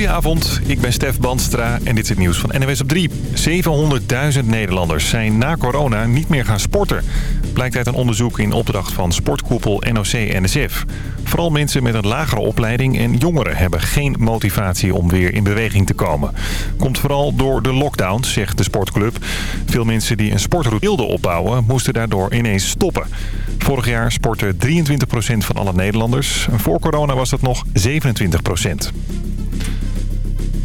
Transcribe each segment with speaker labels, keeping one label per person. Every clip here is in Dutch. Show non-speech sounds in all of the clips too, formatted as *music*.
Speaker 1: Goedenavond, ik ben Stef Bandstra en dit is het nieuws van NWS op 3. 700.000 Nederlanders zijn na corona niet meer gaan sporten. Blijkt uit een onderzoek in opdracht van sportkoepel NOC-NSF. Vooral mensen met een lagere opleiding en jongeren hebben geen motivatie om weer in beweging te komen. Komt vooral door de lockdowns, zegt de sportclub. Veel mensen die een sportroute wilden opbouwen, moesten daardoor ineens stoppen. Vorig jaar sportte 23% van alle Nederlanders. Voor corona was dat nog 27%.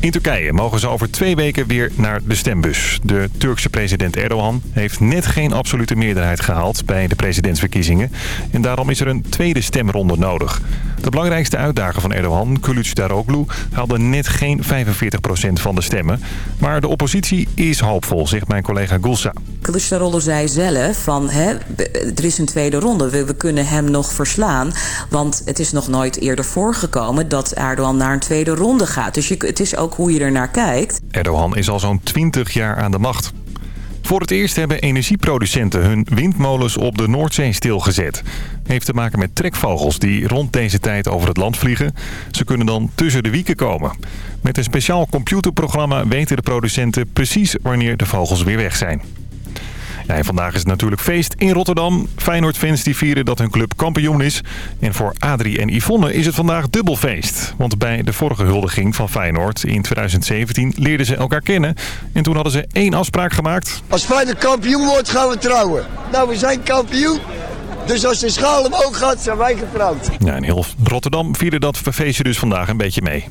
Speaker 1: In Turkije mogen ze over twee weken weer naar de stembus. De Turkse president Erdogan heeft net geen absolute meerderheid gehaald bij de presidentsverkiezingen. En daarom is er een tweede stemronde nodig. De belangrijkste uitdager van Erdogan, Kılıçdaroğlu, haalde net geen 45% van de stemmen. Maar de oppositie is hoopvol, zegt mijn collega Gulsa.
Speaker 2: Kılıçdaroğlu zei zelf van hè, er is een tweede ronde. We, kunnen hem nog verslaan. Want het is nog nooit eerder voorgekomen dat Erdogan naar een tweede ronde gaat. Dus het is ook hoe je er naar kijkt.
Speaker 1: Erdogan is al zo'n 20 jaar aan de macht. Voor het eerst hebben energieproducenten hun windmolens op de Noordzee stilgezet. Heeft te maken met trekvogels die rond deze tijd over het land vliegen. Ze kunnen dan tussen de wieken komen. Met een speciaal computerprogramma weten de producenten precies wanneer de vogels weer weg zijn. Ja, vandaag is het natuurlijk feest in Rotterdam. Feyenoord-fans die vieren dat hun club kampioen is. En voor Adrie en Yvonne is het vandaag dubbel feest. Want bij de vorige huldiging van Feyenoord in 2017 leerden ze elkaar kennen. En toen hadden ze één afspraak gemaakt.
Speaker 3: Als Feyenoord kampioen wordt, gaan we trouwen. Nou, we zijn kampioen. Dus als de schaal omhoog gaat, zijn wij getrouwd.
Speaker 1: Ja, in heel Rotterdam vierde dat feestje dus vandaag een beetje mee.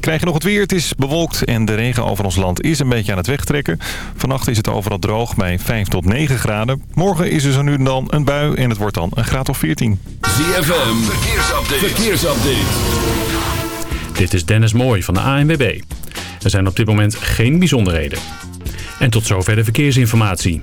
Speaker 1: Krijg je nog het weer. Het is bewolkt en de regen over ons land is een beetje aan het wegtrekken. Vannacht is het overal droog bij 5 tot 9 graden. Morgen is er zo nu en dan een bui en het wordt dan een graad of 14.
Speaker 4: ZFM, verkeersupdate. verkeersupdate.
Speaker 5: Dit is Dennis Mooij van de ANWB. Er zijn op dit moment geen bijzonderheden. En tot zover de verkeersinformatie.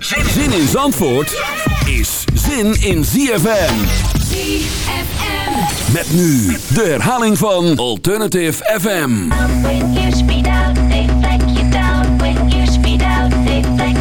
Speaker 4: Zin in Zandvoort is zin in ZFM.
Speaker 6: ZFM.
Speaker 4: Met nu de herhaling van Alternative FM.
Speaker 6: When you speed out, they flag you down. When you speed out, they flag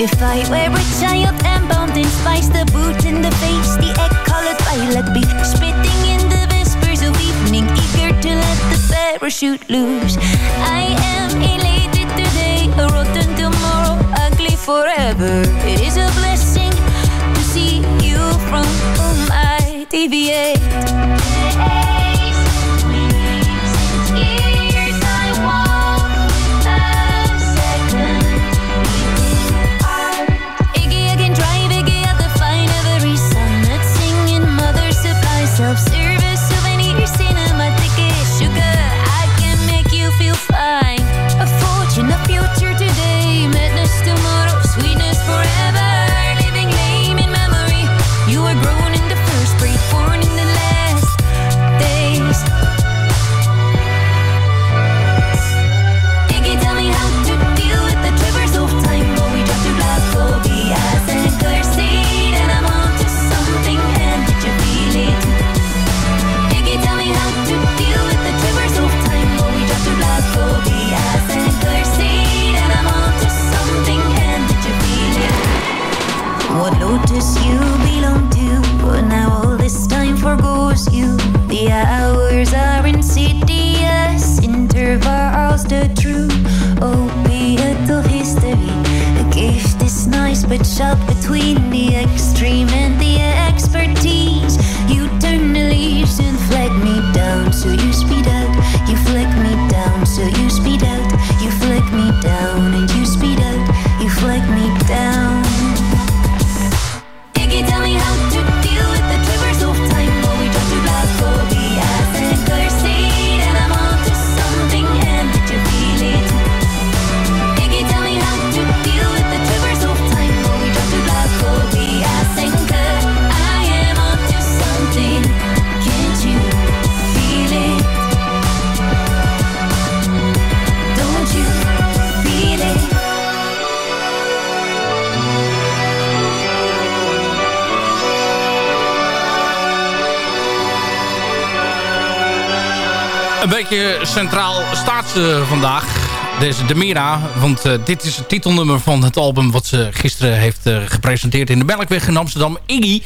Speaker 6: If I were a child and bound in spice, the boot in the face, the egg-colored violet be spitting in the whispers of evening, eager to let the parachute loose. I am elated today, a rotten tomorrow, ugly forever. It is a blessing to see you from whom I
Speaker 7: beetje centraal staat ze vandaag. Deze Demira, want eh, dit is het titelnummer van het album... wat ze gisteren heeft eh, gepresenteerd in de Melkweg in Amsterdam, Iggy.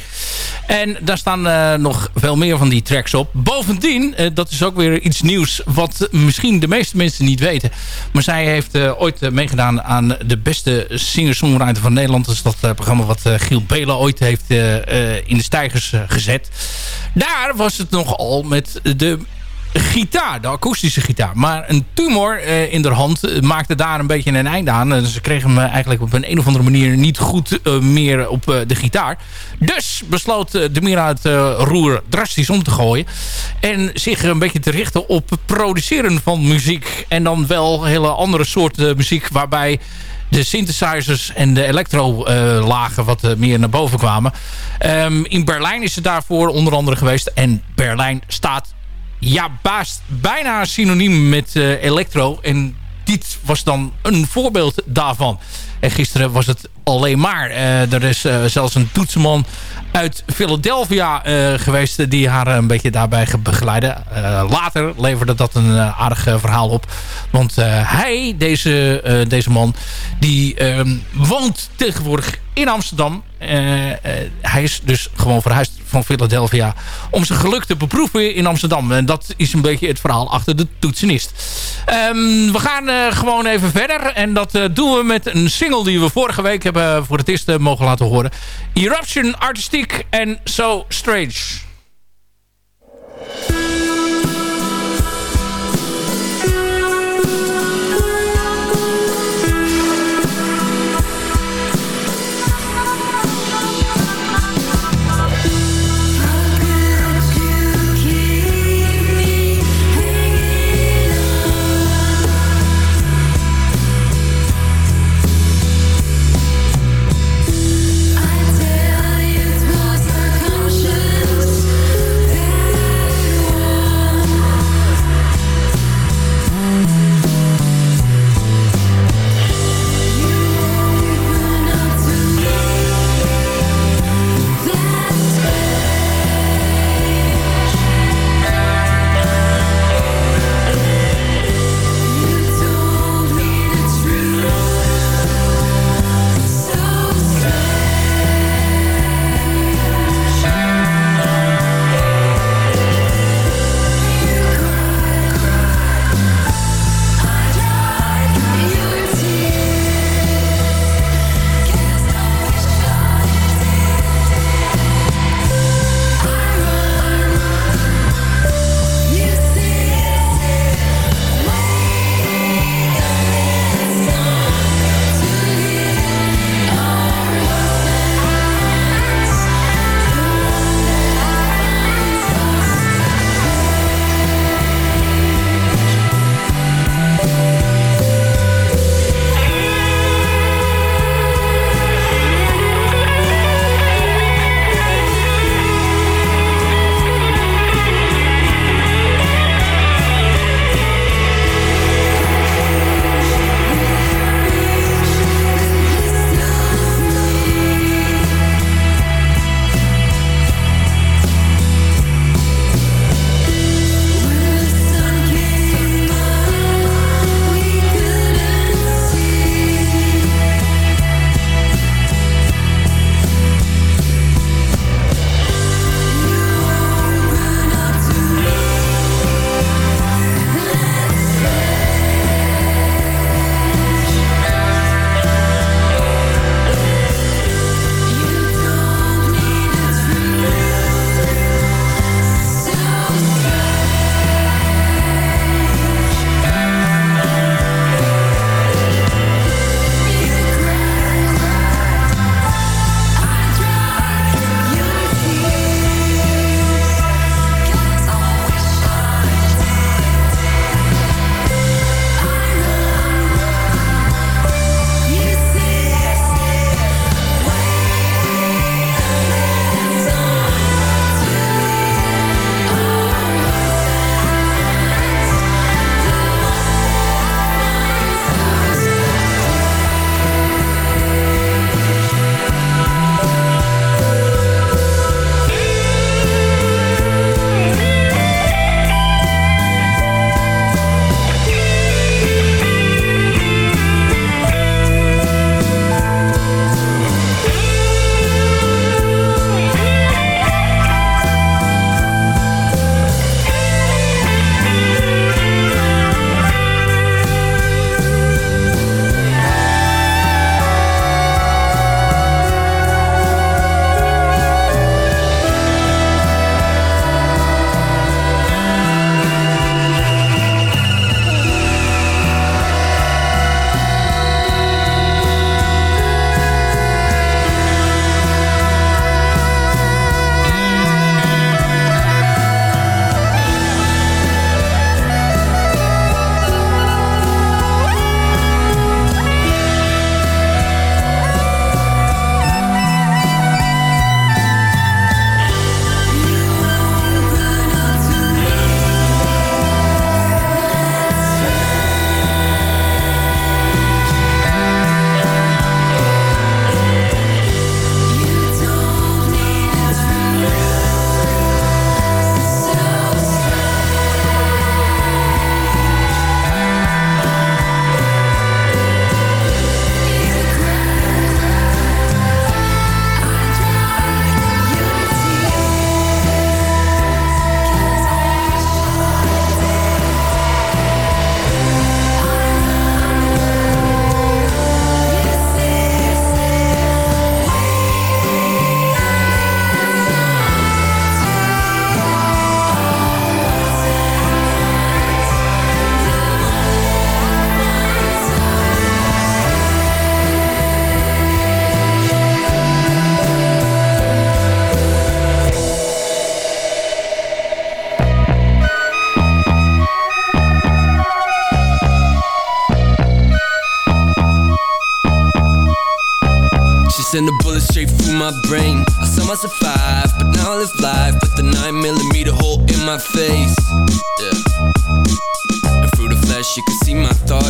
Speaker 7: En daar staan eh, nog veel meer van die tracks op. Bovendien, eh, dat is ook weer iets nieuws... wat misschien de meeste mensen niet weten. Maar zij heeft eh, ooit eh, meegedaan aan de beste singer-songwriter van Nederland. Dat is dat eh, programma wat eh, Giel Belen ooit heeft eh, eh, in de stijgers eh, gezet. Daar was het nogal met de gitaar, de akoestische gitaar. Maar een tumor eh, in haar hand eh, maakte daar een beetje een einde aan. En ze kregen hem eh, eigenlijk op een, een of andere manier niet goed meer op de gitaar. Dus besloot uh, Demira het roer drastisch om te gooien. En zich een beetje te richten op produceren van muziek. En dan wel hele andere soorten muziek waarbij de synthesizers en de electro-lagen wat meer naar boven kwamen. Ehm, in Berlijn is ze daarvoor onder andere geweest. En Berlijn staat ja, baast bijna synoniem met eh, electro. En dit was dan een voorbeeld daarvan. En gisteren was het alleen maar. Eh, er is eh, zelfs een toetsenman uit Philadelphia geweest... die haar een beetje daarbij begeleidde. Later leverde dat een aardig verhaal op. Want hij, deze, deze man... die ehm, woont tegenwoordig in Amsterdam. Eh, eh, hij is dus gewoon verhuisd van Philadelphia... om zijn geluk te beproeven in Amsterdam. En dat is een beetje het verhaal achter de toetsenist. Ehm, we gaan eh, gewoon even verder. En dat doen we met een single die we vorige week hebben voor het eerst mogen laten horen. Eruption Artistiek en So Strange.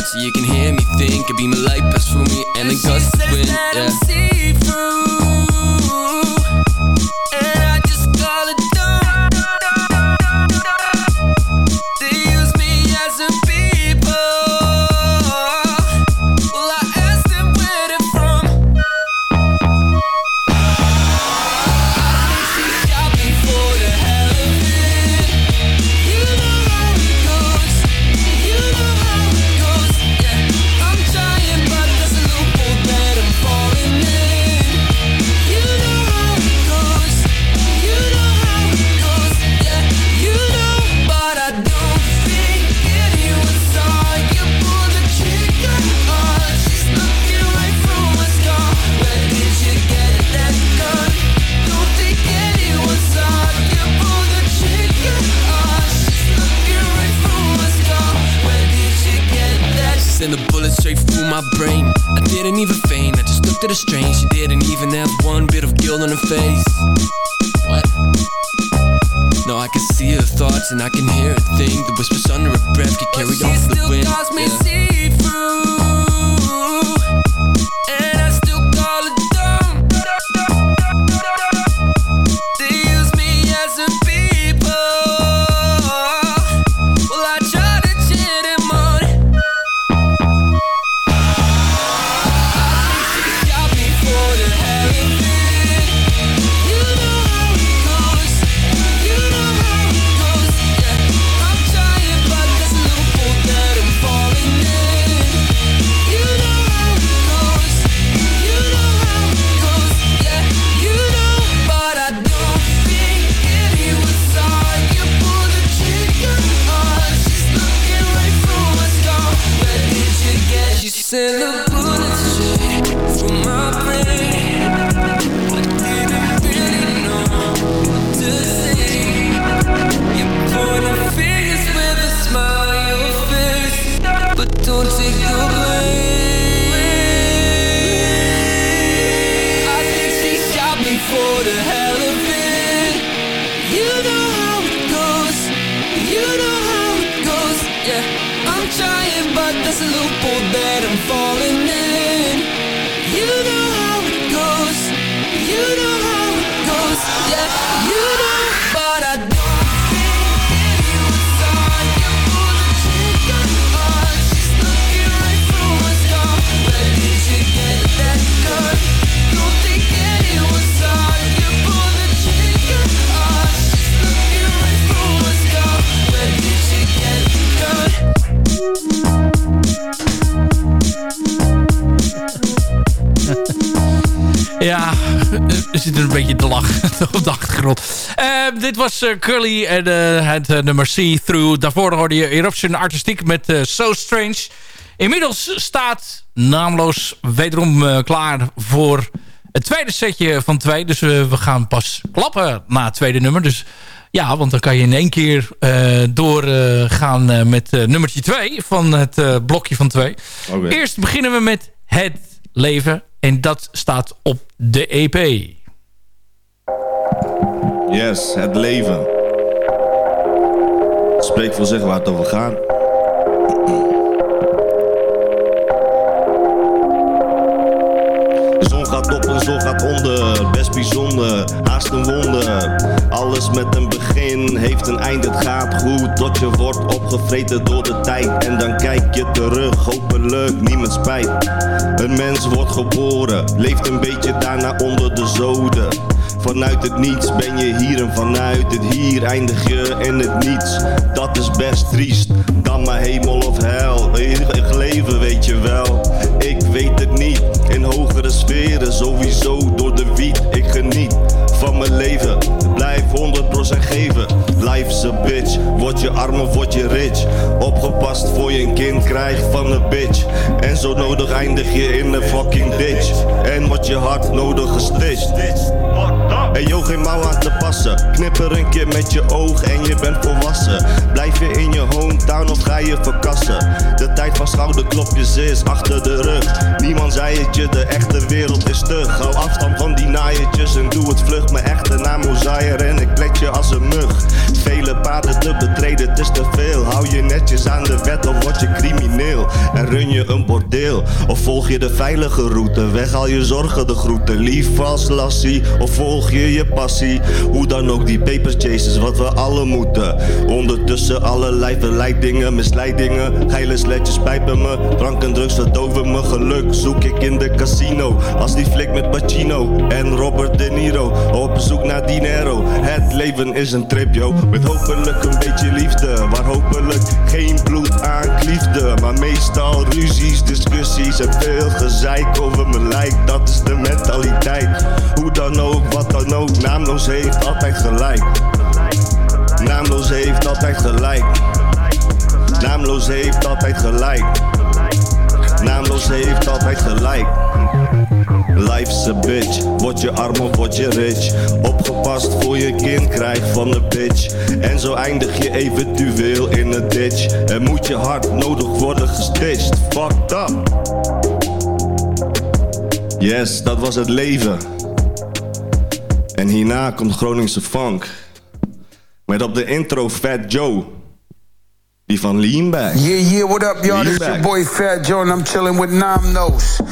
Speaker 8: Thoughts. You can hear me think. It be my light pass through me, and, the gust of wind. Yeah. Through. Whispers under her breath get carried off
Speaker 7: dit was eh, Curly en eh, het eh, nummer See Through. Daarvoor hoorde je Eruption Artistiek met So Strange. Inmiddels staat naamloos wederom klaar voor het tweede setje van twee. Dus we gaan pas klappen na het tweede nummer. Dus ja, want dan kan je in één keer eh, doorgaan met nummertje twee van het blokje van twee.
Speaker 9: Oké.
Speaker 7: Eerst beginnen we met het leven. En dat staat op de EP.
Speaker 9: Yes, het leven. Spreek voor zich waar het over gaat. De zon gaat op en zon gaat onder. Best bijzonder, haast een wonder. Alles met een begin heeft een eind. Het gaat goed tot je wordt opgevreten door de tijd. En dan kijk je terug, hopelijk niemand spijt. Een mens wordt geboren, leeft een beetje daarna onder de zoden. Vanuit het niets ben je hier en vanuit het hier eindig je in het niets. Dat is best triest, dan maar hemel of hel. Eeuwig leven weet je wel, ik weet het niet. In hogere sferen, sowieso door de wiet. Ik geniet van mijn leven, blijf 100% geven. Life's a bitch, word je arm of word je rich. Opgepast voor je een kind krijgt van een bitch. En zo nodig eindig je in een fucking ditch. En wordt je hart nodig gestitcht. En yo, geen mouw aan te passen. Knipper een keer met je oog en je bent volwassen. Blijf je in je hometown of ga je verkassen? De tijd van schouderklopjes is achter de rug. Niemand zei het je, de echte wereld is stug. Hou afstand van die naaiertjes en doe het vlug. Mijn echte naam Mozaaier en ik plek je als een mug. Vele paden te betreden, het is te veel. Hou je netjes aan de wet of word je crimineel. En run je een bordeel of volg je de veilige route. Weg al je zorgen, de groeten. Lief als lassie of volg je je passie. Hoe dan ook, die papers chases, wat we alle moeten. Ondertussen allerlei verleidingen, misleidingen. Geile sletjes pijpen me, drank en drugs verdoven me geluk. Zoek ik in de casino, als die flik met Pacino en Robert De Niro. Op zoek naar dinero, het leven is een trip yo. Met hopelijk een beetje liefde, waar hopelijk geen bloed aan kliefde. Maar meestal ruzies, discussies en veel gezeik over mijn lijk. Dat is de mentaliteit. Naamloos heeft altijd gelijk. Naamloos heeft altijd gelijk. Naamloos heeft altijd gelijk. Naamloos heeft altijd gelijk. Life's a bitch, word je arm of word je rich. Opgepast voor je kind krijgt van de bitch. En zo eindig je eventueel in een ditch. En moet je hart nodig worden gestitcht. Fucked up. Yes, dat was het leven. En hierna komt Groningse funk. Met op de intro Fat Joe. Die van Leanback.
Speaker 10: Yeah, yeah, what up, y'all? This your boy Fat Joe, and I'm chilling with Nam Nose.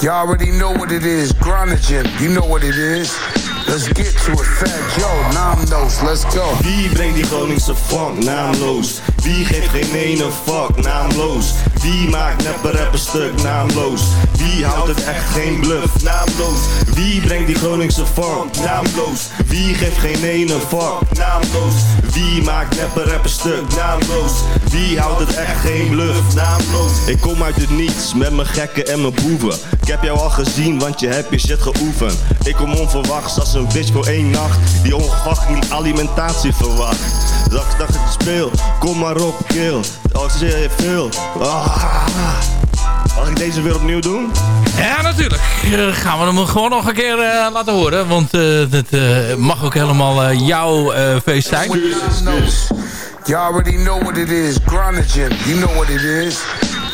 Speaker 10: Y'all already know what it is. Groningen, you know what it is. Let's get to it. Fat Joe, Nam Nose, let's go.
Speaker 9: Wie brengt die Groningse funk naamloos? Wie geeft geen ene fuck naamloos? Wie maakt neppe rapper stuk naamloos? Wie houdt het echt geen bluff naamloos? Wie brengt die Groningse funk naamloos? Wie geeft geen ene fuck naamloos? Wie maakt neppe rapper stuk naamloos? Wie houdt het echt geen bluff naamloos? Ik kom uit het niets met mijn gekken en mijn boeven. Ik heb jou al gezien, want je hebt je shit geoefend. Ik kom onverwachts als een bitch voor één nacht Die ongewacht niet alimentatie verwacht ik dacht ik speel, kom maar op, kill Oh, ze je veel ah. Mag ik deze weer opnieuw doen?
Speaker 7: Ja, natuurlijk. Gaan we hem gewoon nog een keer eh, laten horen. Want eh dat eh, mag ook helemaal eh, jouw eh, feest zijn.
Speaker 10: Y'all already know what it is. Groningen, you know what it is.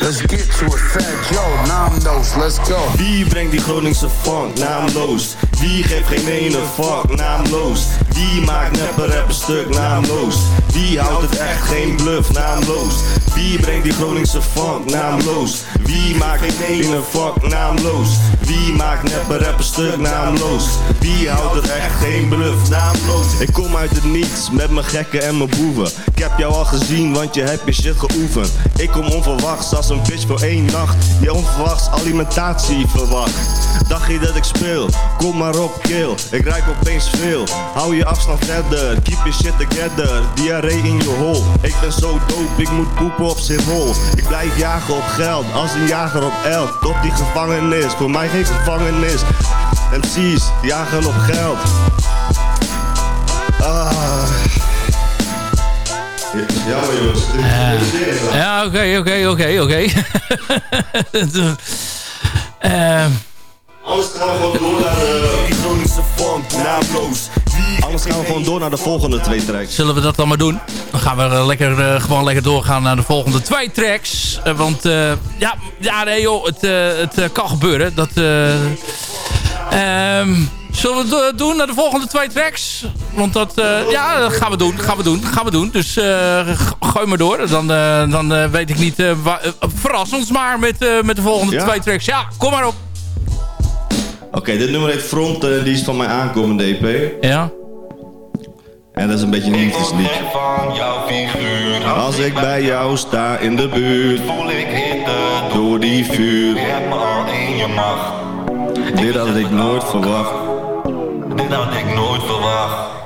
Speaker 10: Let's get to it. Fat Joe, Nam Nose, let's go.
Speaker 9: Wie brengt die Groningse funk naamloos? Wie geeft geen ene fuck naamloos? Wie maakt neppe rapper stuk naamloos? Wie houdt het echt geen bluff naamloos? Wie brengt die Groningse funk naamloos? Wie maakt geen ene fuck naamloos? Wie maakt neppe rapper stuk naamloos? Wie houdt het echt geen bluff naamloos? Ik kom uit het niets met mijn gekken en mijn boeven. Ik heb jou al gezien, want je hebt je shit geoefend. Ik kom onverwachts als een bitch voor één nacht. Die onverwachts alimentatie verwacht. Dacht je dat ik speel? Kom maar op, kill. Ik ruik opeens veel. Hou je afstand verder. Keep your shit together. Diarree in je hol. Ik ben zo dope, ik moet poepen op Schiphol. Ik blijf jagen op geld, als een jager op elk. Tot die gevangenis, voor mij geen gevangenis. MC's, jagen op geld. Ah. Jammer jongens.
Speaker 7: Ja, oké, oké, oké, oké. *laughs* Eh,
Speaker 9: Anders gaan we gewoon door naar de iconische funk, naamloos. Anders gaan we gewoon door naar de volgende twee tracks.
Speaker 7: Zullen we dat dan maar doen? Dan gaan we eh, lekker, eh, gewoon lekker doorgaan naar de volgende twee tracks. Eh, want ja, ja, nee joh, het, het kan gebeuren. Dat, eh, ehm, zullen we het doen naar de volgende twee tracks? Want dat, ja, dat gaan we doen, gaan we doen, gaan we doen. Dus g- gooi maar door. Dan, dan weet ik niet, verras ons maar met, met de volgende
Speaker 9: Ja.
Speaker 7: twee tracks. Ja, kom maar op.
Speaker 9: Oké, dit nummer heet Front en die is van mijn aankomende EP.
Speaker 7: Ja.
Speaker 9: En dat is een beetje een liefdeslied. Als ik bij jou sta in de buurt, voel ik hitte door die vuur. Dit had ik nooit verwacht.
Speaker 11: Dit had ik nooit verwacht.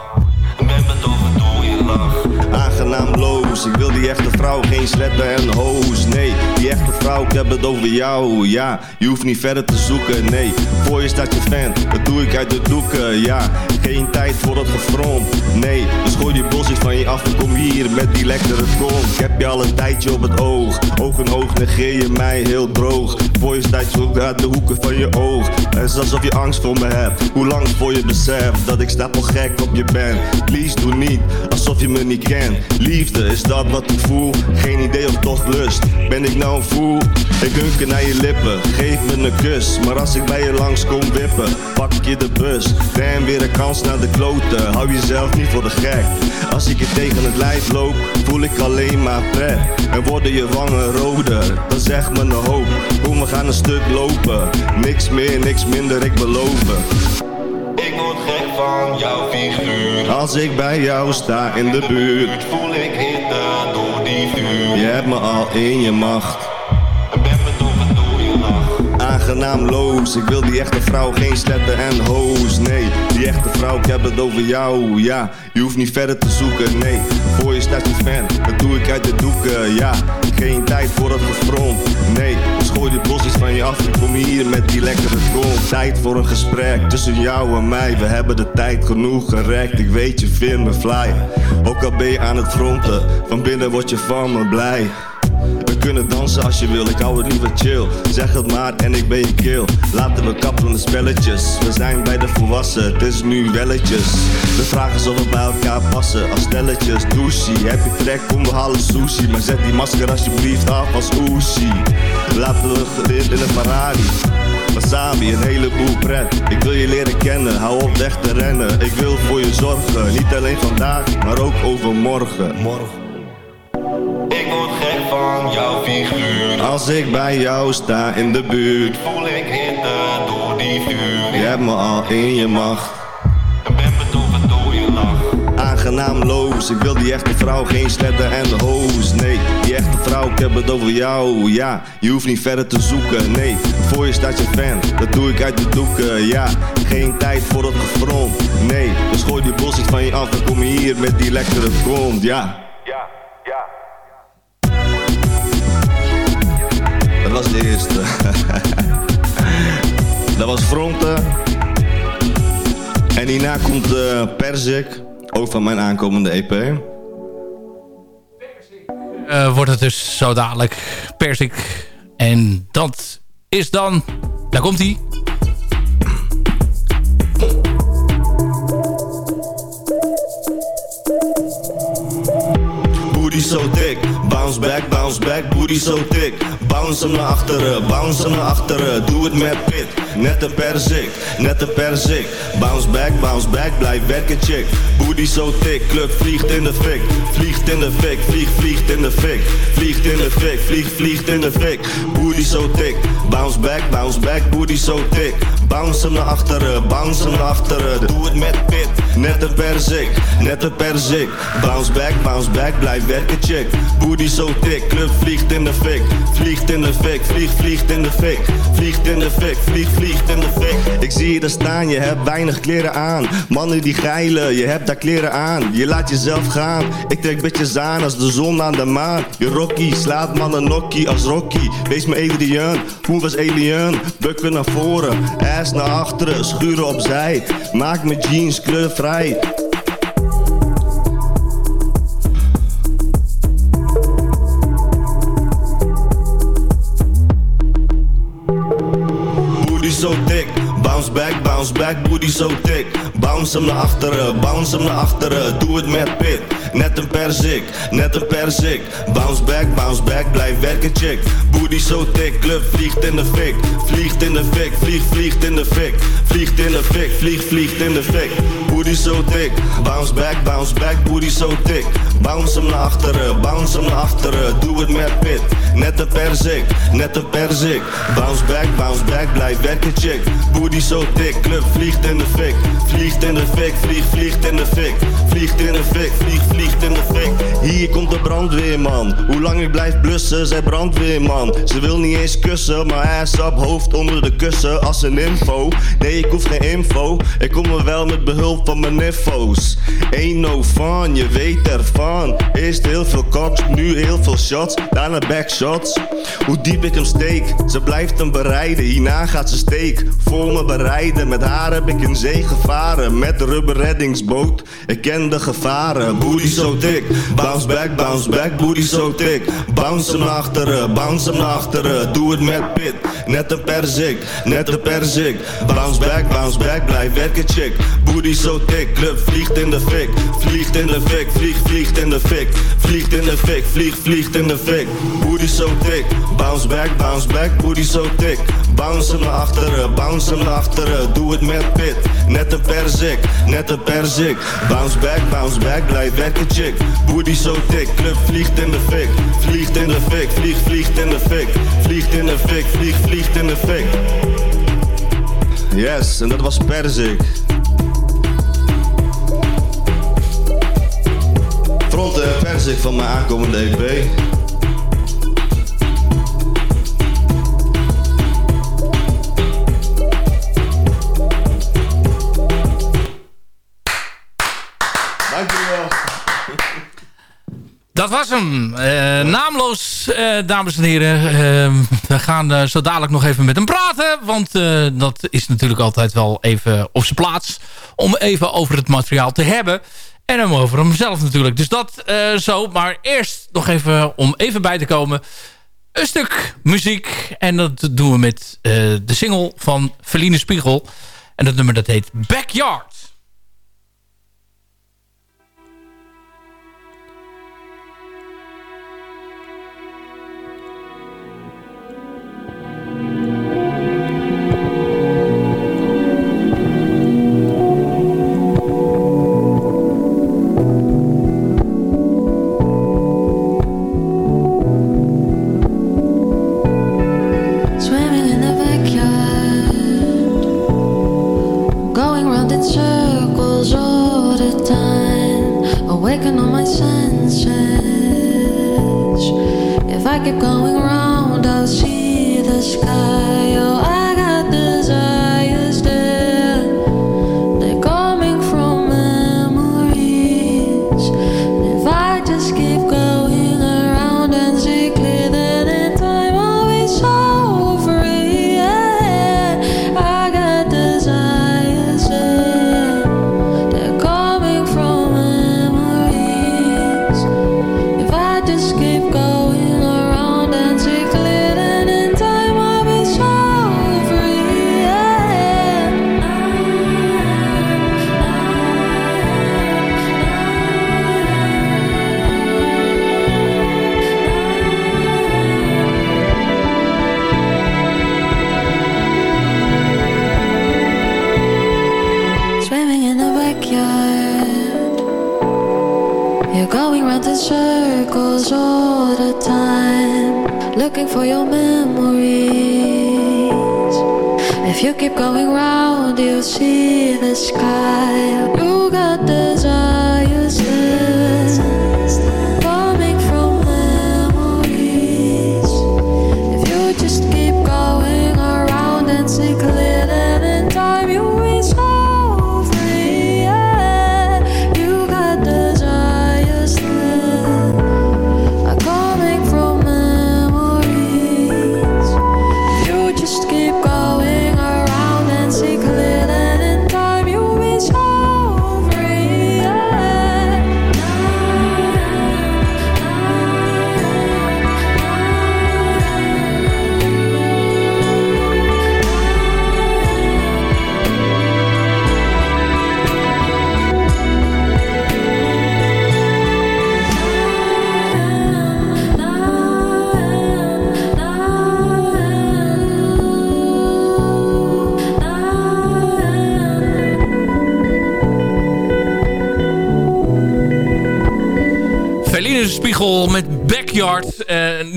Speaker 9: Ik wil die echte vrouw, geen sletten en hoos. Nee, die echte vrouw, ik heb het over jou. Ja, je hoeft niet verder te zoeken. Nee, voor je staat je fan, dat doe ik uit de doeken. Ja, geen tijd voor het gefront. Nee, dus gooi die bullshit van je af en kom hier met die lekkere kont. Ik heb je al een tijdje op het oog. Oog in oog negeer je mij heel droog. Voor je staat je ook uit de hoeken van je oog. Het is alsof je angst voor me hebt. Hoe lang voor je beseft dat ik stapel gek op je ben. Please doe niet alsof je me niet kent. Liefde, is dat wat ik voel? Geen idee of toch lust. Ben ik nou een fool? Ik hunker naar je lippen, geef me een kus. Maar als ik bij je langs kom wippen, pak je de bus. Dan weer een kans naar de kloten. Hou jezelf niet voor de gek. Als ik je tegen het lijf loop, voel ik alleen maar pret. En worden je wangen roder, dan zeg me een hoop. Kom, we gaan een stuk lopen. Niks meer, niks minder, ik beloof het.
Speaker 11: Ik word gek van jouw figuur.
Speaker 9: Als ik bij jou sta in de buurt,
Speaker 11: Voel ik
Speaker 9: je hebt me al in je macht. Ik wil die echte vrouw, geen sletten en hoos. Nee, die echte vrouw, ik heb het over jou. Ja, je hoeft niet verder te zoeken. Nee, voor je staat je fan, dat doe ik uit de doeken. Ja, geen tijd voor het gefront. Nee, dus gooi de bosjes van je af en kom hier met die lekkere kont. Tijd voor een gesprek tussen jou en mij. We hebben de tijd genoeg gerekt. Ik weet je vindt me fly. Ook al ben je aan het fronten, van binnen word je van me blij. We kunnen dansen als je wil, ik hou het liever chill. Zeg het maar en ik ben je keel. Laten we kappen de spelletjes. We zijn bij de volwassen, het is nu welletjes. De vraag is of we bij elkaar passen. Als stelletjes, douchie. Heb je trek, kom we halen sushi. Maar zet die masker alsjeblieft af als Oeshi. Laten we gerit in een Ferrari. Wasabi, een heleboel pret. Ik wil je leren kennen, hou op weg te rennen. Ik wil voor je zorgen, niet alleen vandaag, maar ook overmorgen. Morgen.
Speaker 11: Ik word gek van jouw figuur.
Speaker 9: Als ik bij jou sta in de buurt,
Speaker 11: Voel ik hitte door die vuur.
Speaker 9: je hebt me al in je macht.
Speaker 11: En ben bedroefd door je lach.
Speaker 9: Aangenaamloos, ik wil die echte vrouw, geen sletten en hoos. Nee, die echte vrouw, ik heb het over jou. Ja, je hoeft niet verder te zoeken. Nee, voor je staat je fan, dat doe ik uit de doeken. Ja, geen tijd voor het gefront. Nee, dus gooi die bullshit van je af en kom hier met die lekkere kont. Ja,
Speaker 11: ja.
Speaker 9: Was de eerste. *laughs* Dat was Fronten. En hierna komt uh, Perzik, ook van mijn aankomende EP.
Speaker 7: Eh, wordt het dus zo dadelijk persik. En dat is dan... Daar komt hij.
Speaker 9: Booty so thick, bounce back, bounce back, booty so thick. Bounce hem naar achteren, bounce hem naar achteren. Doe het met pit, net een perzik, net een perzik. Bounce back, bounce back, blijf werken chick. Booty so thick, club vliegt in de fik. Vliegt in de fik, vlieg, vliegt in de fik. Vliegt in de fik, vlieg, vliegt in de fik. Booty so thick, bounce back, bounce back, booty so thick. Bounce hem naar achteren, bounce hem naar achteren. Doe het met pit, net een perzik, net een perzik. Bounce back, bounce back, blijf werken chick. Booty so thick, club vliegt in de fik. Vliegt in de fik, vlieg, vliegt in de fik. Vliegt in de fik, vlieg, vliegt in de fik. Ik zie je daar staan, je hebt weinig kleren aan. Mannen die geilen, je hebt daar kleren aan. Je laat jezelf gaan, ik trek bitches aan als de zon aan de maan. Je Rocky slaat mannen nokkie als Rocky. Wees me Adrian, voel was alien. Bukken naar voren, ass naar achteren, schuren opzij. Maak mijn jeans kleurvrij. Bounce back, bounce back, booty so thick. Bounce hem naar achteren, bounce hem naar achteren. Doe het met pit, net een perzik, net een perzik. Bounce back, bounce back, blijf werken chick. Booty so thick, club vliegt in de fik. Vliegt in de fik, vlieg, vliegt in de fik. Vliegt in de fik, vlieg, vliegt in de fik. Booty so thick, bounce back, bounce back, booty so thick. Bounce hem naar achteren, bounce hem naar achteren. Doe het met pit, net een perzik, net een perzik. Bounce back, bounce back, blijf werken chick. Booty so thick, club vliegt in de fik. Vliegt in de fik, vlieg, vliegt in de fik. Vliegt in de fik, vlieg, vliegt in de fik. Hier komt de brandweerman. Hoe lang ik blijf blussen, zij brandweerman. Ze wil niet eens kussen, maar ass op hoofd onder de kussen als een info. Nee, ik hoef geen info. Ik kom er wel met behulp van mijn nifo's. Ain't no fun, je weet ervan. Eerst heel veel koks, nu heel veel shots, daarna backshots. Hoe diep ik hem steek, ze blijft hem bereiden. Hierna gaat ze steek, voor me bereiden. Met haar heb ik in zee gevaren, met rubber reddingsboot. Ik ken de gevaren, booty zo dik. Bounce back, bounce back, booty zo dik. Bounce hem achteren, bounce hem achteren. Doe het met pit, net een perzik, net een perzik. Bounce back, bounce back, blijf werken chick. Booty zo dik, club vliegt in de fik. Vliegt in de fik, vlieg, vliegt in de fik. Vliegt in de fik, vlieg, vliegt in de fik. Booty zo dik, bounce back, bounce back, booty zo dik. Bounce naar achteren, bounce naar achteren. Doe het met pit, net een perzik, net een perzik. Bounce back, bounce back, blijf werken chick. Booty zo dik, club vliegt in de fik. Vliegt in de fik, vlieg, vliegt in de fik. Vliegt in de fik, vlieg, vliegt in de fik. Yes, en dat was perzik. Front en perzik van mijn aankomende EP.
Speaker 12: Dat was hem. Eh, naamloos, eh, dames en heren. Eh, we gaan zo dadelijk nog even met hem praten. Want dat is natuurlijk altijd wel even op zijn plaats. Om even over het materiaal te hebben. En hem over hemzelf natuurlijk. Dus dat zo. Maar eerst nog even om even bij te komen. Een stuk muziek. En dat doen we met de single van Feline Spiegel. En dat nummer dat heet Backyard.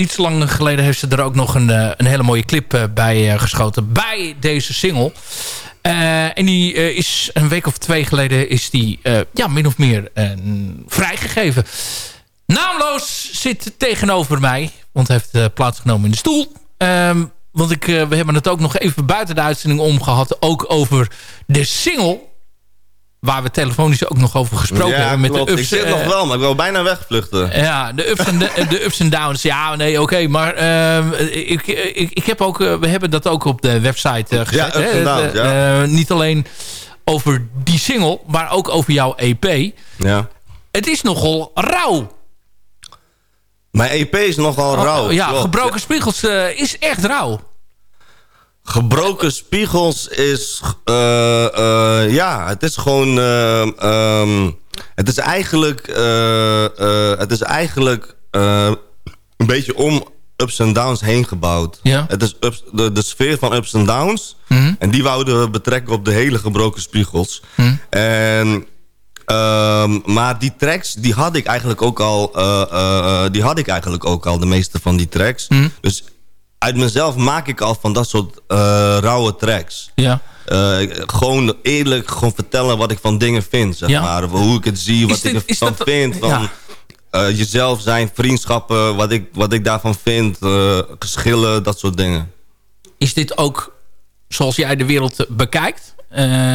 Speaker 12: Niet zo lang geleden heeft ze er ook nog een, eh, een hele mooie clip eh, bij eh, geschoten. Bij deze single. En die is een week of twee geleden is die ja, min of meer vrijgegeven. Naamloos zit tegenover mij. Want hij heeft plaatsgenomen in de stoel. Ehm, want ik, we hebben het ook nog even buiten de uitzending om gehad. Ook over de single
Speaker 7: waar we telefonisch ook nog over gesproken
Speaker 9: ja,
Speaker 7: hebben. Met
Speaker 9: klopt.
Speaker 7: de ups,
Speaker 9: ik zit
Speaker 7: eh,
Speaker 9: nog wel, maar ik wil bijna wegvluchten.
Speaker 7: Ja, de ups en, de, *laughs* de ups en downs. Ja, nee, oké. maar ehm, ik, ik, ik heb ook, eh, we hebben dat ook op de website eh, gezet.
Speaker 9: Ja, ups
Speaker 7: hè?
Speaker 9: en downs,
Speaker 7: Eh,
Speaker 9: ja.
Speaker 7: eh, niet alleen over die single, maar ook over jouw EP.
Speaker 9: Ja.
Speaker 7: Het is nogal rauw.
Speaker 9: Mijn EP is nogal rauw.
Speaker 7: Oh, ja,
Speaker 9: klopt.
Speaker 7: gebroken spiegels eh, is echt rauw.
Speaker 9: Gebroken spiegels is... eh, eh, ja, het is gewoon... eh, ehm, het is eigenlijk... het is eigenlijk een beetje om ups en downs heen gebouwd.
Speaker 7: Ja.
Speaker 9: Het is ups, de, de sfeer van ups en downs.
Speaker 7: Mhm.
Speaker 9: En die wouden we betrekken op de hele gebroken spiegels.
Speaker 7: Mhm.
Speaker 9: En... ehm, maar die tracks, die had ik eigenlijk ook al... die had ik eigenlijk ook al, de meeste van die tracks.
Speaker 7: Mhm.
Speaker 9: Dus uit mezelf maak ik al van dat soort eh, rauwe tracks.
Speaker 7: Ja.
Speaker 9: Eh, gewoon eerlijk gewoon vertellen wat ik van dingen vind, zeg
Speaker 7: Ja.
Speaker 9: maar. Hoe ik het zie, wat
Speaker 7: dit-
Speaker 9: ik ervan
Speaker 7: dat-
Speaker 9: vind. Van,
Speaker 7: ja.
Speaker 9: eh, jezelf zijn, vriendschappen, wat ik, wat ik daarvan vind. geschillen, dat soort dingen.
Speaker 7: Is dit ook zoals jij de wereld bekijkt?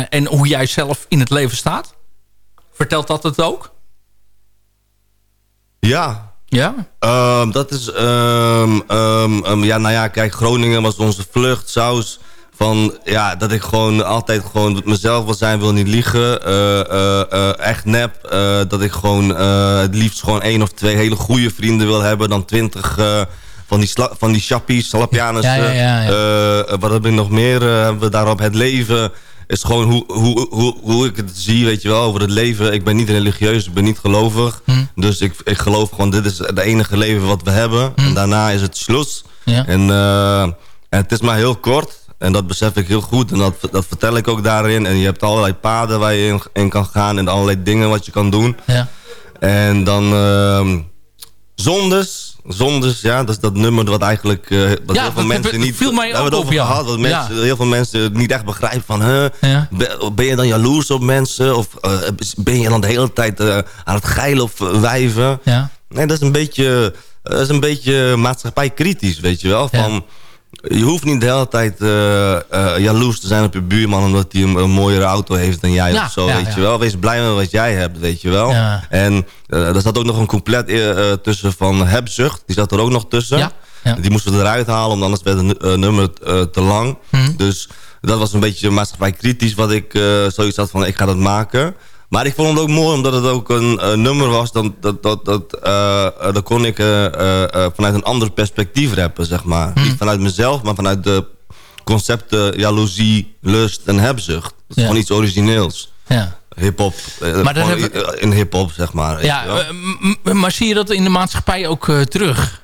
Speaker 7: en hoe jij zelf in het leven staat? Vertelt dat het ook?
Speaker 9: Ja.
Speaker 7: Ja?
Speaker 9: Ehm, dat is... ehm, ehm, ja, nou ja, kijk, Groningen was onze vlucht, saus. Van, ja, dat ik gewoon altijd gewoon mezelf wil zijn, wil niet liegen. eh, eh, eh, echt nep. dat ik gewoon het liefst gewoon één of twee hele goede vrienden wil hebben... dan twintig van die, van die chappies, salapianus.
Speaker 7: Ja, ja, ja,
Speaker 9: wat heb ik nog meer? hebben we daarop het leven... Is gewoon hoe, hoe, hoe, hoe ik het zie, weet je wel, over het leven. Ik ben niet religieus, ik ben niet gelovig.
Speaker 7: Hm.
Speaker 9: Dus ik, ik geloof gewoon, dit is het enige leven wat we hebben. En daarna is het slus.
Speaker 7: Hm. Ja.
Speaker 9: En, eh, en het is maar heel kort. En dat besef ik heel goed. En dat, dat vertel ik ook daarin. En je hebt allerlei paden waar je in, in kan gaan. En allerlei dingen wat je kan doen.
Speaker 7: Ja.
Speaker 9: En dan ehm zondes. Zondes, ja, dat is dat nummer wat eigenlijk eh, wat
Speaker 7: Ja,
Speaker 9: heel veel mensen niet...
Speaker 7: viel mij
Speaker 9: hebben we
Speaker 7: ook
Speaker 9: het
Speaker 7: op, ja.
Speaker 9: over gehad. Dat mensen,
Speaker 7: Ja.
Speaker 9: heel veel mensen niet echt begrijpen van... Huh, ben, ben je dan jaloers op mensen? Of eh, ben je dan de hele tijd eh, aan het geilen of wijven?
Speaker 7: Ja.
Speaker 9: Nee, dat is een beetje, dat is een beetje maatschappijkritisch, weet je wel. Van, Je hoeft niet de hele tijd eh, eh, jaloers te zijn op je buurman... omdat hij een, een mooiere auto heeft dan jij
Speaker 7: Ja,
Speaker 9: of zo,
Speaker 7: ja,
Speaker 9: weet
Speaker 7: ja.
Speaker 9: je wel. Wees blij met wat jij hebt, weet je wel. En eh, er zat ook nog een compleet tussen van hebzucht. Die zat er ook nog tussen. Die moesten we eruit halen, want anders werd het nummer te lang.
Speaker 7: Mhm.
Speaker 9: Dus dat was een beetje maatschappij kritisch wat ik zoiets had van ik ga dat maken. Maar ik vond het ook mooi omdat het ook een nummer was. Dan, dat, dat, dat, eh, eh, dan kon ik eh, vanuit een ander perspectief rappen, zeg maar.
Speaker 7: Mhm.
Speaker 9: Niet vanuit mezelf, maar vanuit de concepten jaloezie, lust en hebzucht. Dat is
Speaker 7: Ja.
Speaker 9: gewoon iets origineels.
Speaker 7: Ja.
Speaker 9: Hip-hop. in hip-hop, zeg maar.
Speaker 7: Ja, maar zie je dat in de maatschappij ook terug?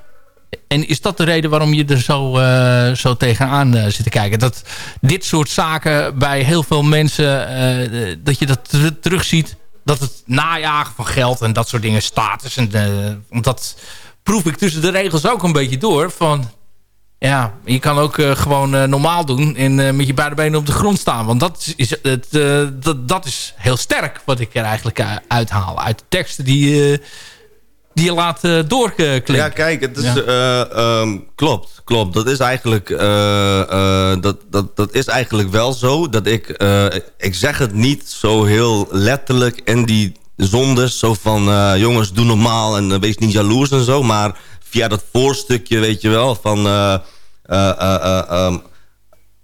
Speaker 7: En is dat de reden waarom je er zo, eh, zo tegenaan eh, zit te kijken? Dat dit soort zaken bij heel veel mensen, eh, dat je dat ter- terugziet. Dat het najagen van geld en dat soort dingen, status. En, want dat proef ik tussen de regels ook een beetje door. Van, ja, je kan ook gewoon normaal doen en met je beide benen op de grond staan. Want dat is, het, dat, dat is heel sterk wat ik er eigenlijk uithaal. Uit de teksten die, die je laat doorklinken.
Speaker 9: Ja, kijk, het is,
Speaker 7: Ja.
Speaker 9: eh, ehm, klopt, klopt. Dat is eigenlijk, eh, eh, dat, dat, dat is eigenlijk wel zo. Dat ik, ik zeg het niet zo heel letterlijk en die zondes, zo van jongens, doe normaal en wees niet jaloers en zo. Maar via dat voorstukje, weet je wel, van eh, eh, eh, eh, ehm,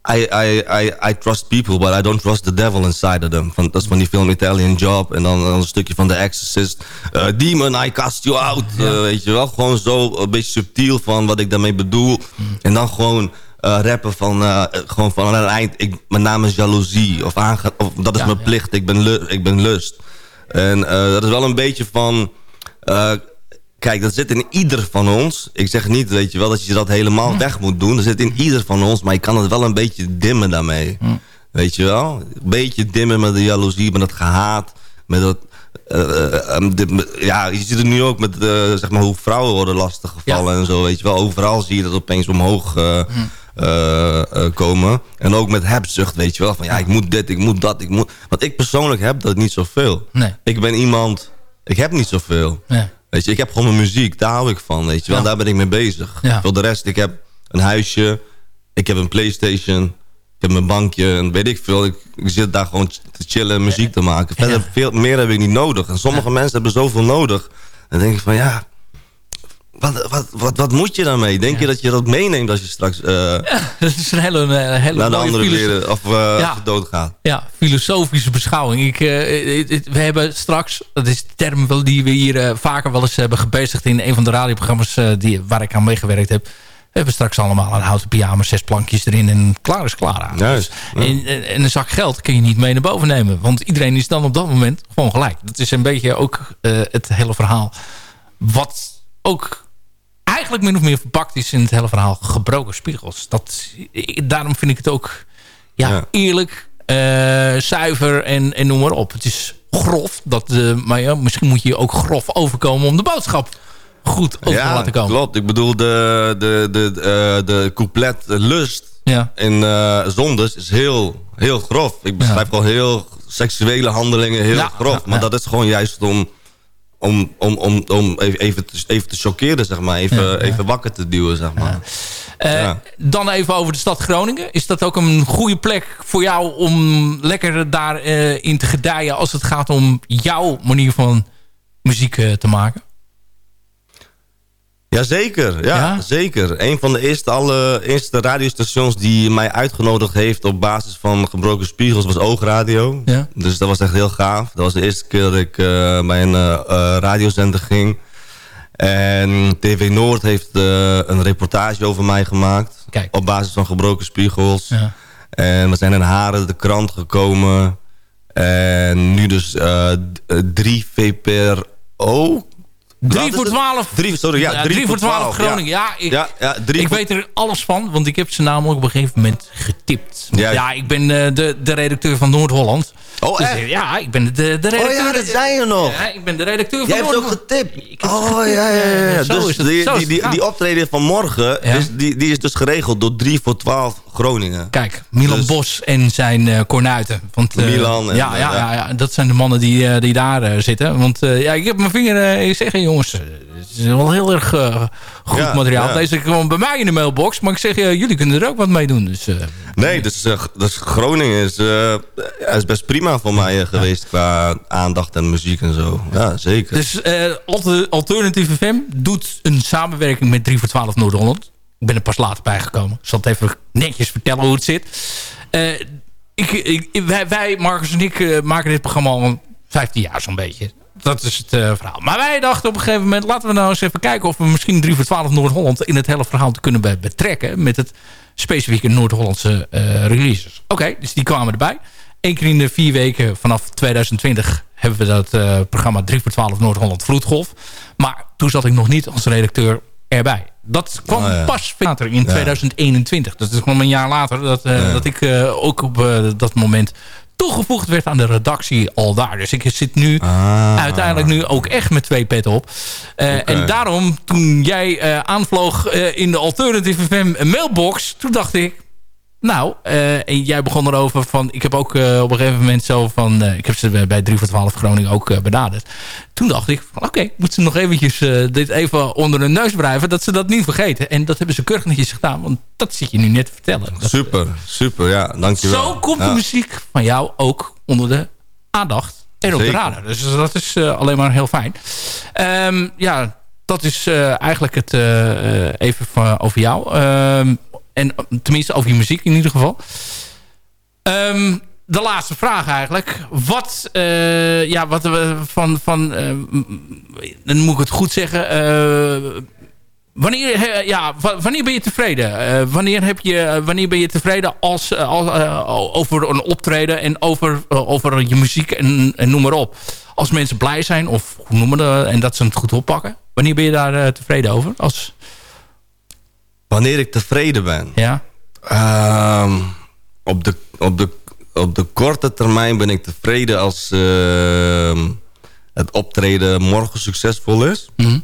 Speaker 9: I, I, I, I trust people, but I don't trust the devil inside of them. Van, dat is van die film Italian Job. En dan, dan een stukje van The Exorcist. Eh, Demon, I cast you out. Eh, weet je wel, gewoon zo een beetje subtiel van wat ik daarmee bedoel. En dan gewoon eh, rappen van, gewoon van aan het eind. Ik, mijn naam is jaloezie. Of, aange, of dat is
Speaker 7: Ja,
Speaker 9: mijn
Speaker 7: ja.
Speaker 9: plicht. Ik ben, ik ben lust. En dat is wel een beetje van... Kijk, dat zit in ieder van ons. Ik zeg niet, weet je wel, dat je dat helemaal weg moet doen. Dat zit in ieder van ons, maar je kan het wel een beetje dimmen daarmee. Weet je wel? Een beetje dimmen met de jaloezie, met het gehaat. Met dat... eh, eh, eh, met- ja, je ziet het nu ook met eh, zeg maar hoe vrouwen worden lastiggevallen en zo. Weet je wel, overal zie je dat opeens omhoog komen. En ook met hebzucht, weet je wel. Van ja, ik moet dit, ik moet dat, ik moet... Want ik persoonlijk heb dat niet zoveel.
Speaker 7: Nee.
Speaker 9: Ik ben iemand... Ik heb niet zoveel.
Speaker 7: Nee.
Speaker 9: Weet je, ik heb gewoon mijn muziek, daar hou ik van, weet je wel.
Speaker 7: Ja.
Speaker 9: Daar ben ik mee bezig.
Speaker 7: Ja.
Speaker 9: Voor de rest, ik heb een huisje, ik heb een Playstation, heb mijn bankje en weet ik veel. Ik, ik zit daar gewoon te chillen en muziek te maken. Verder veel meer heb ik niet nodig. En sommige mensen hebben zoveel nodig. Dan denk ik van ja, wat, wat, wat, wat moet je daarmee? Denk je dat je dat meeneemt als je straks eh, *laughs*
Speaker 7: Dat is een hele, een hele
Speaker 9: naar de andere wereld of eh,
Speaker 7: Ja.
Speaker 9: doodgaat?
Speaker 7: Ja, filosofische beschouwing. Ik, eh, we hebben straks, dat is de term wel die we hier eh, vaker wel eens hebben gebezigd in een van de radioprogramma's eh, die, waar ik aan meegewerkt heb. We hebben straks allemaal een houten pyjama, zes plankjes erin en klaar is klaar aan.
Speaker 9: Juist,
Speaker 7: Dus, en, en- en een zak geld kun je niet mee naar boven nemen. Want iedereen is dan op dat moment gewoon gelijk. Dat is een beetje ook eh, het hele verhaal. Wat ook eigenlijk min of meer verpakt is in het hele verhaal gebroken spiegels. Dat, daarom vind ik het ook ja,
Speaker 9: Ja.
Speaker 7: eerlijk, eh, zuiver en, en noem maar op. Het is grof, dat, eh, maar ja, misschien moet je ook grof overkomen om de boodschap goed over te
Speaker 9: ja,
Speaker 7: laten komen.
Speaker 9: klopt. Ik bedoel, de, de, de, eh, de couplet lust
Speaker 7: Ja.
Speaker 9: in eh Zondes is heel, heel grof. Ik beschrijf gewoon heel seksuele handelingen, heel grof. maar dat is gewoon juist om, om, om, om, om even, even, te, even te zeg maar. Even,
Speaker 7: Ja, ja.
Speaker 9: even wakker te duwen, zeg maar.
Speaker 7: Eh. Dan even over de stad Groningen. Is dat ook een goede plek voor jou om lekker daarin in in te gedijen... als het gaat om jouw manier van muziek eh, te maken?
Speaker 9: Jazeker, ja,
Speaker 7: Ja?
Speaker 9: zeker. Een van de eerste, alle, eerste radiostations die mij uitgenodigd heeft op basis van gebroken spiegels was Oogradio.
Speaker 7: Ja.
Speaker 9: Dus dat was echt heel gaaf. Dat was de eerste keer dat ik eh, bij een eh, radiozender ging. En TV Noord heeft een reportage over mij gemaakt.
Speaker 7: Kijk.
Speaker 9: Op basis van gebroken spiegels.
Speaker 7: Ja.
Speaker 9: En we zijn in Haren de krant gekomen. En nu dus d- 3 VPRO.
Speaker 7: 3
Speaker 9: Wat
Speaker 7: voor
Speaker 9: is het?
Speaker 7: 12.
Speaker 9: Drie, sorry, ja,
Speaker 7: Ja,
Speaker 9: 3
Speaker 7: drie voor 12
Speaker 9: ja.
Speaker 7: Groningen. Ja, ik,
Speaker 9: Ja, ja,
Speaker 7: ik weet er alles van, want ik heb ze namelijk op een gegeven moment getipt.
Speaker 9: Ja.
Speaker 7: Ja, ik ben eh, de, de redacteur van Noord-Holland.
Speaker 9: Oh,
Speaker 7: Dus,
Speaker 9: echt?
Speaker 7: ja, ik ben de, de redacteur.
Speaker 9: Oh ja, dat zei je nog.
Speaker 7: Ja, ik ben de redacteur van
Speaker 9: Jij hebt ook getipt. Oh,
Speaker 7: getipt,
Speaker 9: ja, ja, ja. Dus
Speaker 7: het.
Speaker 9: die, die, die, optreden van morgen,
Speaker 7: Ja.
Speaker 9: is, die, die is dus geregeld door 3 voor 12 Groningen.
Speaker 7: Kijk, Milan
Speaker 9: Dus-
Speaker 7: Bos en zijn eh kornuiten. Want, eh,
Speaker 9: Milan en,
Speaker 7: ja,
Speaker 9: eh,
Speaker 7: ja,
Speaker 9: ja.
Speaker 7: ja, dat zijn de mannen die, die daar zitten. Want ja, ik heb mijn vinger... eh, ik zeg, eh, jongens, het is wel heel erg eh, goed
Speaker 9: Ja,
Speaker 7: materiaal.
Speaker 9: ja.
Speaker 7: Deze kwam bij mij in de mailbox. Maar ik zeg, eh, jullie kunnen er ook wat mee doen. Dus, eh,
Speaker 9: Nee, dus, Groningen is, is best prima voor mij geweest qua aandacht en muziek en zo. Ja, zeker.
Speaker 7: Dus Alter- Alternative FM doet een samenwerking met 3 voor 12 Noord-Holland. Ik ben er pas later bijgekomen. Ik zal het even netjes vertellen hoe het zit. Ik, ik, wij, wij, Marcus en ik, maken dit programma al 15 jaar zo'n beetje. Dat is het eh, verhaal. Maar wij dachten op een gegeven moment... laten we nou eens even kijken of we misschien 3 voor 12 Noord-Holland... in het hele verhaal te kunnen be- betrekken... met het specifieke Noord-Hollandse eh, releases. Oké, dus die kwamen erbij. Eén keer in de vier weken vanaf 2020 hebben we dat eh, programma 3 voor 12 Noord-Holland Vloedgolf. Maar toen zat ik nog niet als redacteur erbij. Dat kwam
Speaker 9: Oh, ja.
Speaker 7: pas later in 2021. Dat is gewoon een jaar later dat,
Speaker 9: Ja.
Speaker 7: dat ik ook op dat moment toegevoegd werd aan de redactie al daar. Dus ik zit nu
Speaker 9: Ah.
Speaker 7: uiteindelijk nu ook echt met twee petten op. Eh. En daarom, toen jij eh, aanvloog eh, in de Alternative FM mailbox... toen dacht ik, nou, eh, en jij begon erover van... Ik heb ook eh, op een gegeven moment zo van... eh, ik heb ze bij 3 voor 12 Groningen ook benaderd. Toen dacht ik van oké, ik moet ze nog eventjes dit even onder hun neus wrijven... dat ze dat niet vergeten. En dat hebben ze keurig netjes gedaan. Want dat zit je nu net te vertellen. Dat-
Speaker 9: Super, super, ja, dankjewel.
Speaker 7: zo komt de muziek van jou ook onder de aandacht en op de
Speaker 9: Zeker.
Speaker 7: radar. Dus dat is alleen maar heel fijn. Ehm, ja, dat is eigenlijk het even van, over jou. Ehm, en eh, tenminste over je muziek in ieder geval. Ehm, de laatste vraag eigenlijk. Wat, eh, ja, wat we van, van eh, dan moet ik het goed zeggen. eh, Wanneer, eh, ja, wa- wanneer ben je tevreden? Eh, wanneer, heb je, wanneer ben je tevreden als, eh, als, eh, over een optreden en over, eh, over je muziek en, noem maar op? Als mensen blij zijn of noemen dat, en dat ze het goed oppakken. Wanneer ben je daar eh, tevreden over? Als,
Speaker 9: Wanneer ik tevreden ben?
Speaker 7: ja?
Speaker 9: Ehm, op, de, op, de, op de korte termijn ben ik tevreden als ehm, het optreden morgen succesvol is.
Speaker 7: Mhm.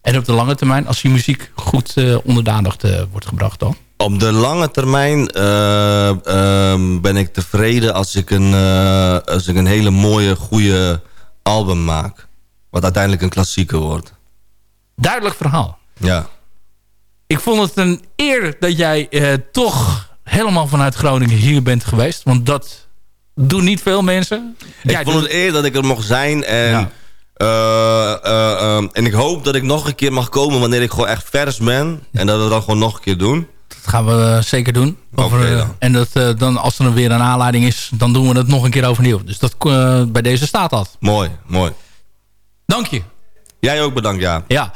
Speaker 7: En op de lange termijn, als je muziek goed eh, onder de aandacht eh, wordt gebracht dan?
Speaker 9: Op de lange termijn eh, ehm, ben ik tevreden als ik, een, eh, als ik een hele mooie, goede album maak. Wat uiteindelijk een klassieker wordt.
Speaker 7: Duidelijk verhaal.
Speaker 9: Ja.
Speaker 7: Ik vond het een eer dat jij eh, toch helemaal vanuit Groningen hier bent geweest. Want dat doen niet veel mensen.
Speaker 9: Ik vond het eer dat ik er mocht zijn. En, eh, eh, eh, en ik hoop dat ik nog een keer mag komen wanneer ik gewoon echt vers ben. En dat we dat gewoon nog een keer doen.
Speaker 7: Dat gaan we zeker doen. Over,
Speaker 9: Oké, dan.
Speaker 7: en dat, dan, als er weer een aanleiding is, dan doen we het nog een keer overnieuw. Dus dat, bij deze staat dat.
Speaker 9: Mooi, mooi.
Speaker 7: Dank je.
Speaker 9: Jij ook bedankt, ja.
Speaker 7: Ja,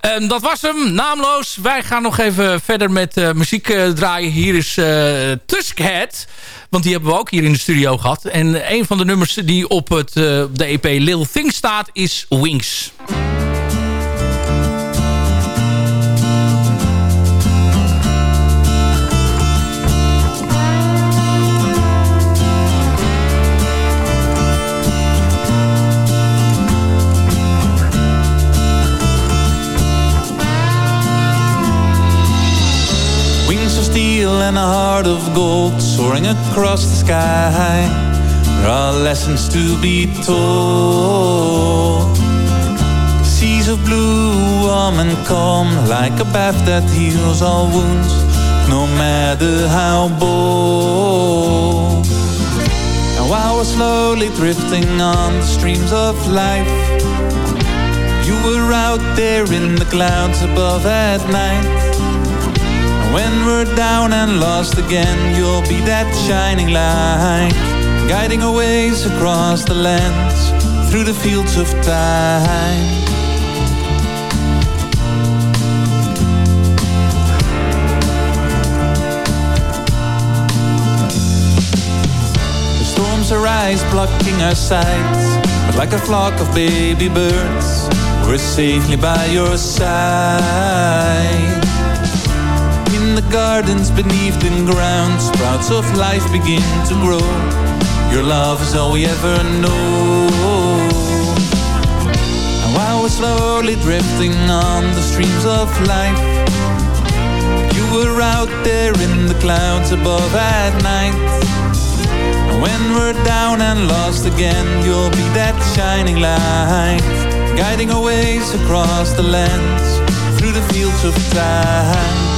Speaker 7: En dat was hem. Naamloos. Wij gaan nog even verder met eh, muziek eh, draaien. Hier is eh Tuskhead. Want die hebben we ook hier in de studio gehad. En een van de nummers die op het, de EP Lil Thing staat is Wings.
Speaker 13: Wings of steel and a heart of gold soaring across the sky. There are lessons to be told. Seas of blue, warm and calm, like a bath that heals all wounds, no matter how bold. While we're slowly drifting on the streams of life, you were out there in the clouds above at night. When we're down and lost again, you'll be that shining light, guiding our ways across the lands, through the fields of time. The storms arise, blocking our sights, but like a flock of baby birds, we're safely by your side. In the gardens beneath the ground, sprouts of life begin to grow. Your love is all we ever know. And while we're slowly drifting on the streams of life, you were out there in the clouds above at night. And when we're down and lost again, you'll be that shining light, guiding our ways across the lands, through the fields of time.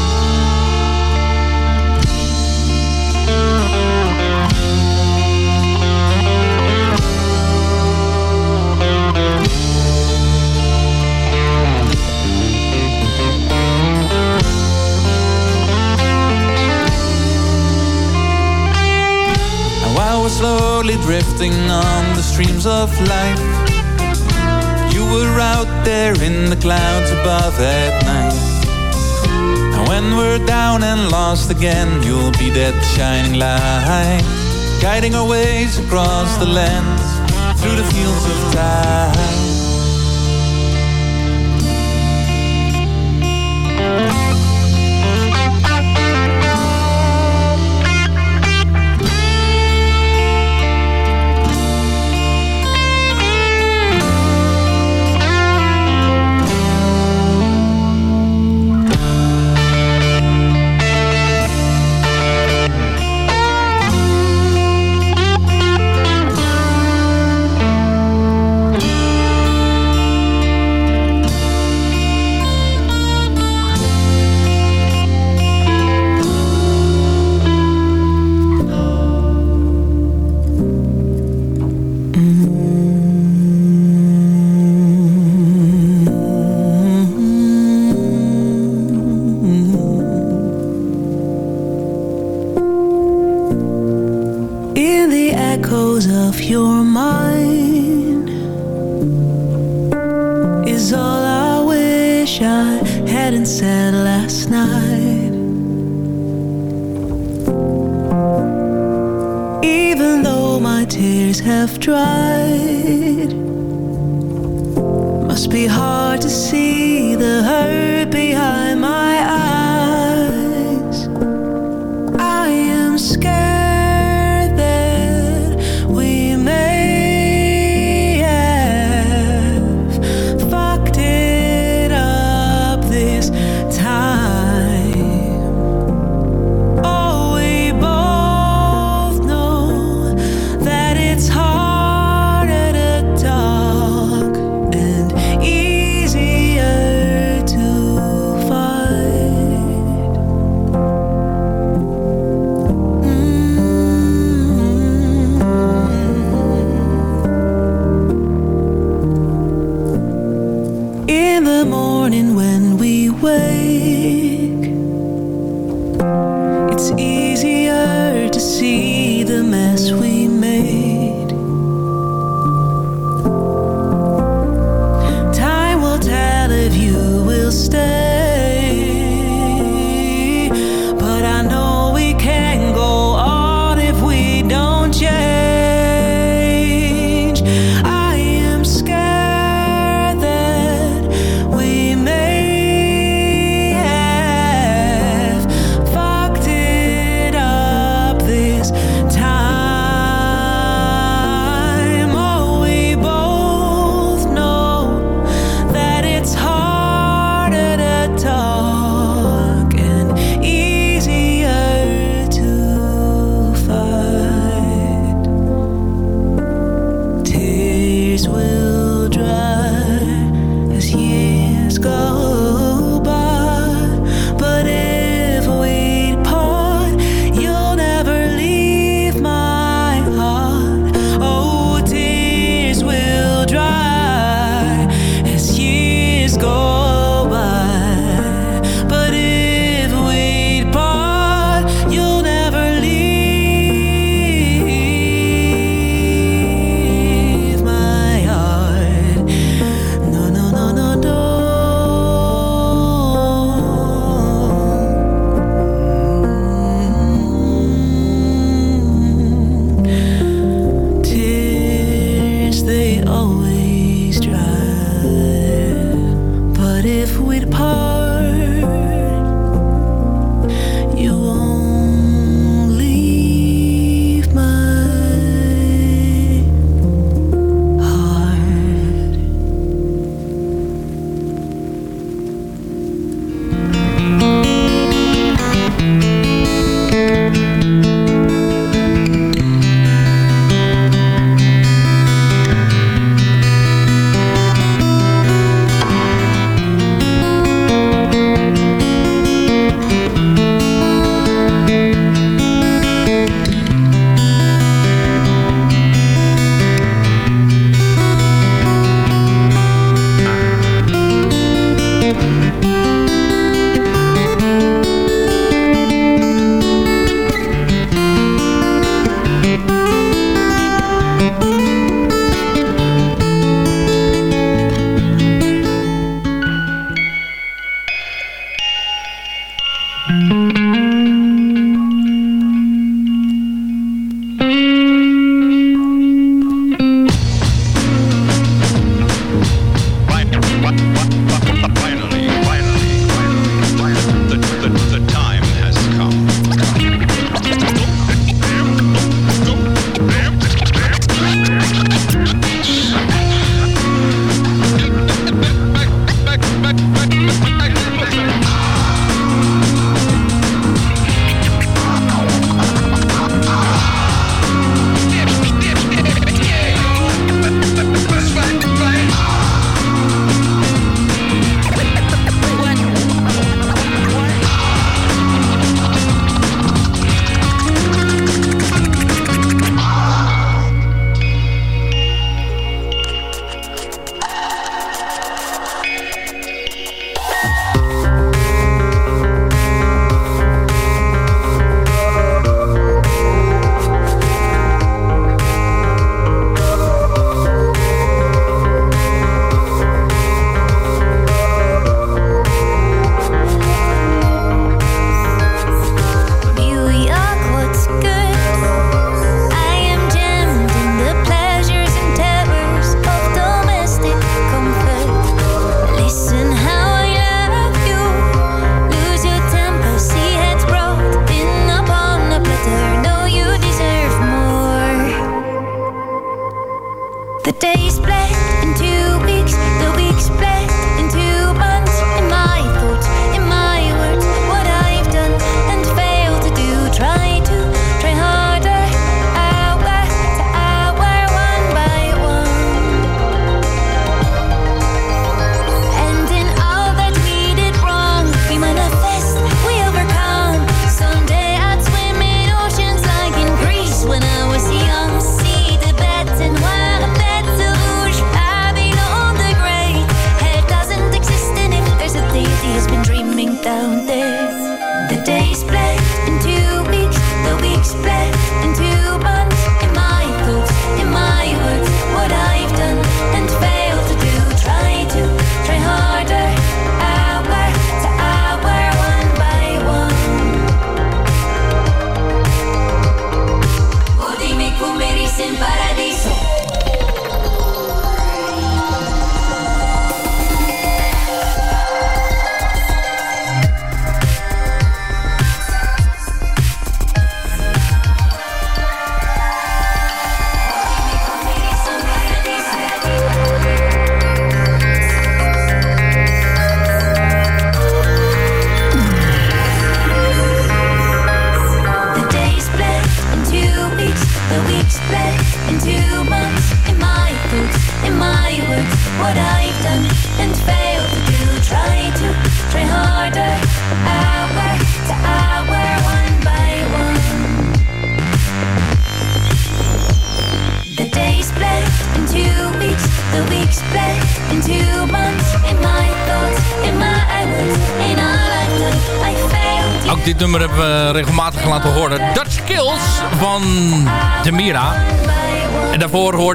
Speaker 13: We're slowly drifting on the streams of life, you were out there in the clouds above at night. And when we're down and lost again, you'll be that shining light, guiding our ways across the lands, through the fields of time.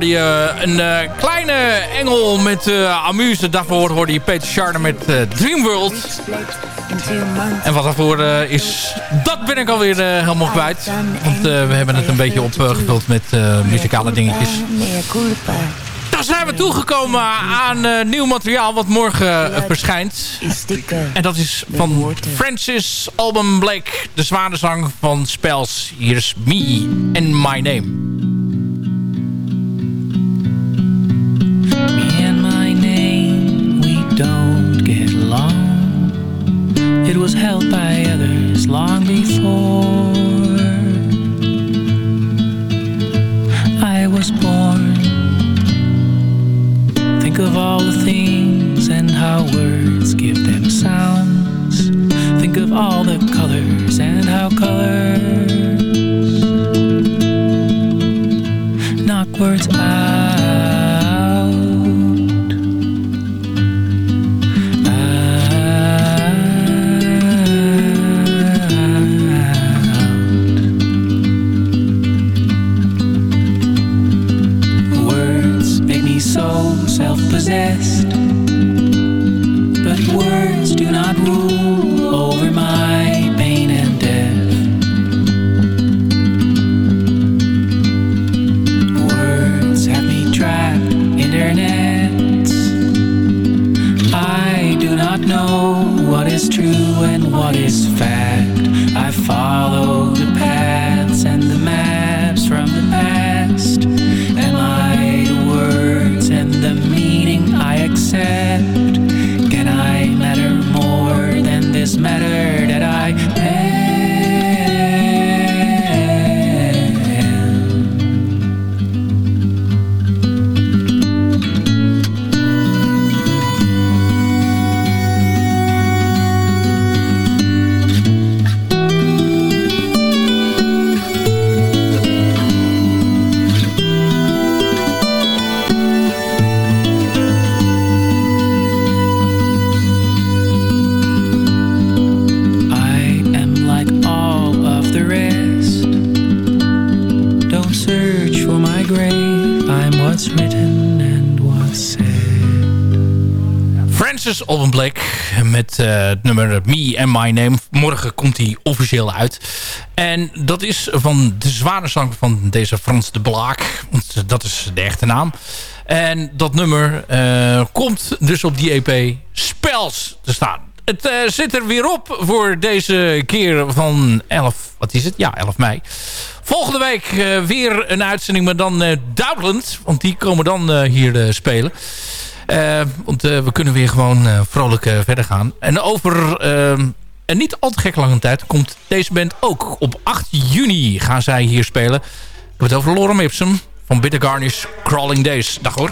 Speaker 7: hoorde een eh, kleine engel met uh, Amuse. Daarvoor hoorde je Peter Sharner met eh, Dreamworld. En wat daarvoor is, dat ben ik alweer helemaal kwijt. Want we hebben het een beetje opgevuld met muzikale dingetjes. Dan zijn we toegekomen aan nieuw materiaal wat morgen verschijnt. En dat is van Francis Alban Blake. De zware zang van Spels. Here's me and my name.
Speaker 14: Long before I was born. Think of all the things and how words give them sounds. Think of all the colors and how colors knock words
Speaker 7: Francis Alban Blake met eh, het nummer Me and My Name. Morgen komt hij officieel uit. En dat is van de zware zang van deze Frans de Blaak. Want dat is de echte naam. En dat nummer eh, komt dus op die EP Spels te staan. Het eh, zit er weer op voor deze keer van 11, wat is het? Ja, 11 mei. Volgende week eh, weer een uitzending, maar dan Duitsland. Want die komen dan hier spelen. Want we kunnen weer gewoon vrolijk verder gaan. En over een niet al te gek lange tijd komt deze band ook. Op 8 juni gaan zij hier spelen. Ik heb het over Lorem Ipsum van Bitter Garnish Crawling Days. Dag hoor.